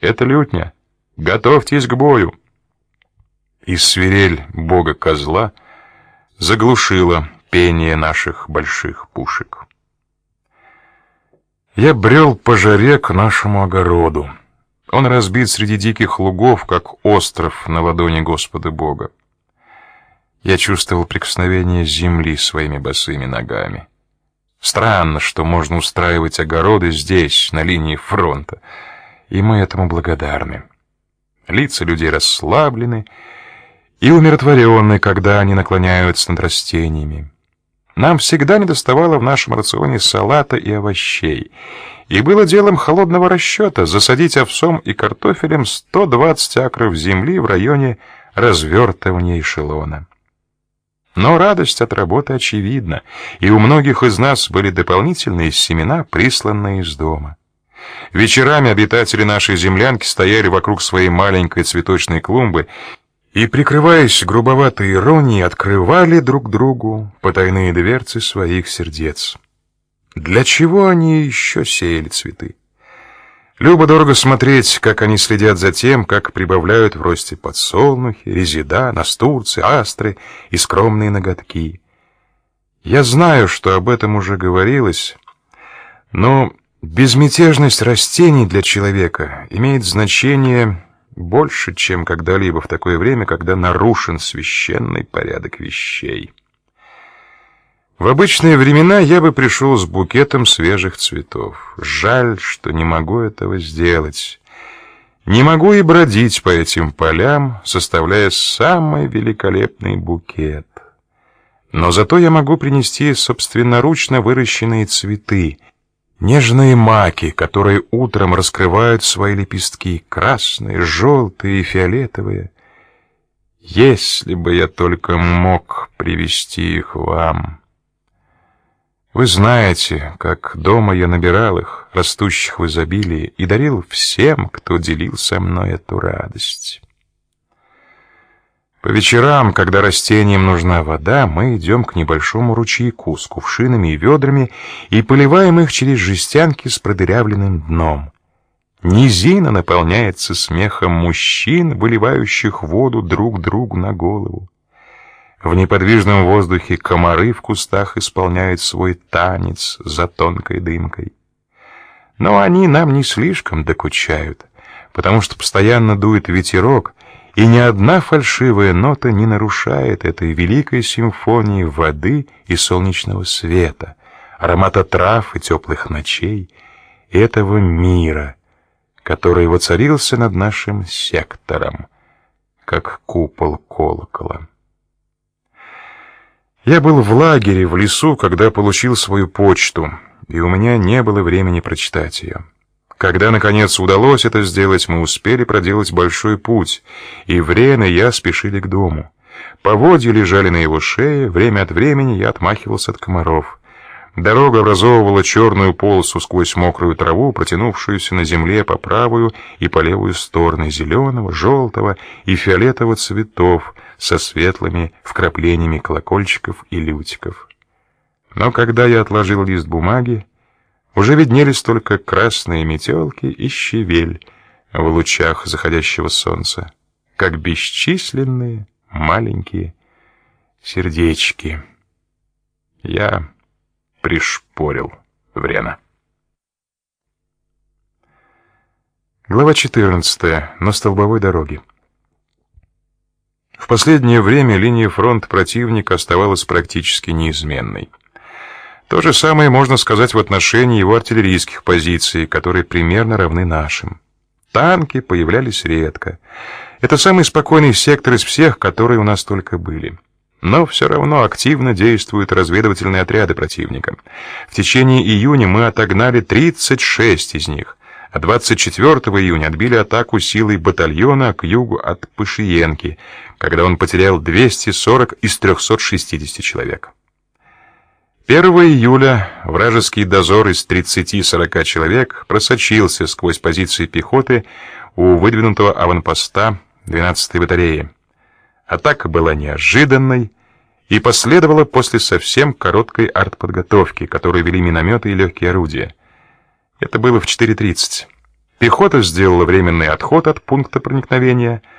Это лютня. Готовьтесь к бою!» И свирель бога-козла заглушила пение наших больших пушек. Я брел по жаре к нашему огороду. Он разбит среди диких лугов, как остров на ладони Господа Бога. Я чувствовал прикосновение земли своими босыми ногами. Странно, что можно устраивать огороды здесь, на линии фронта, и мы этому благодарны. Лица людей расслаблены и умиротворены, когда они наклоняются над растениями. Нам всегда недоставало в нашем рационе салата и овощей, и было делом холодного расчета засадить овсом и картофелем 120 акров земли в районе развертывания эшелона. Но радость от работы очевидна, и у многих из нас были дополнительные семена, присланные из дома. Вечерами обитатели нашей землянки стояли вокруг своей маленькой цветочной клумбы и, прикрываясь грубоватой иронией, открывали друг другу потайные дверцы своих сердец. Для чего они еще сеяли цветы? Любо-дорого смотреть, как они следят за тем, как прибавляют в росте подсолнухи, резида, настурцы, астры и скромные ноготки. Я знаю, что об этом уже говорилось, но безмятежность растений для человека имеет значение больше, чем когда-либо в такое время, когда нарушен священный порядок вещей. В обычные времена я бы пришел с букетом свежих цветов. Жаль, что не могу этого сделать. Не могу и бродить по этим полям, составляя самый великолепный букет. Но зато я могу принести собственноручно выращенные цветы, нежные маки, которые утром раскрывают свои лепестки, красные, желтые и фиолетовые. Если бы я только мог привести их вам. Вы знаете, как дома я набирал их, растущих в изобилии, и дарил всем, кто делил со мной эту радость. По вечерам, когда растениям нужна вода, мы идем к небольшому ручейку с кувшинами и ведрами и поливаем их через жестянки с продырявленным дном. Низина наполняется смехом мужчин, выливающих воду друг другу на голову. В неподвижном воздухе комары в кустах исполняют свой танец за тонкой дымкой. Но они нам не слишком докучают, потому что постоянно дует ветерок, и ни одна фальшивая нота не нарушает этой великой симфонии воды и солнечного света, аромата трав и теплых ночей, этого мира, который воцарился над нашим сектором, как купол колокола. Я был в лагере в лесу, когда получил свою почту, и у меня не было времени прочитать ее. Когда наконец удалось это сделать, мы успели проделать большой путь, и Врен и я спешили к дому. Поводья лежали на его шее, время от времени я отмахивался от комаров. Дорога образовывала черную полосу сквозь мокрую траву, протянувшуюся на земле по правую и по левую стороны зеленого, желтого и фиолетового цветов со светлыми вкраплениями колокольчиков и лютиков. Но когда я отложил лист бумаги, уже виднелись только красные метелки и щавель в лучах заходящего солнца, как бесчисленные маленькие сердечки. Я пришпорил Врена. Глава 14. На столбовой дороге. В последнее время линия фронта противника оставалась практически неизменной. То же самое можно сказать в отношении его артиллерийских позиций, которые примерно равны нашим. Танки появлялись редко. Это самый спокойный сектор из всех, которые у нас только были. Но все равно активно действуют разведывательные отряды противника. В течение июня мы отогнали 36 из них, а 24 июня отбили атаку силой батальона к югу от Пышиенки, когда он потерял 240 из 360 человек. 1 июля вражеский дозор из 30-40 человек просочился сквозь позиции пехоты у выдвинутого аванпоста 12-й батареи. Атака была неожиданной и последовала после совсем короткой артподготовки, которую вели минометы и легкие орудия. Это было в 4:30. Пехота сделала временный отход от пункта проникновения —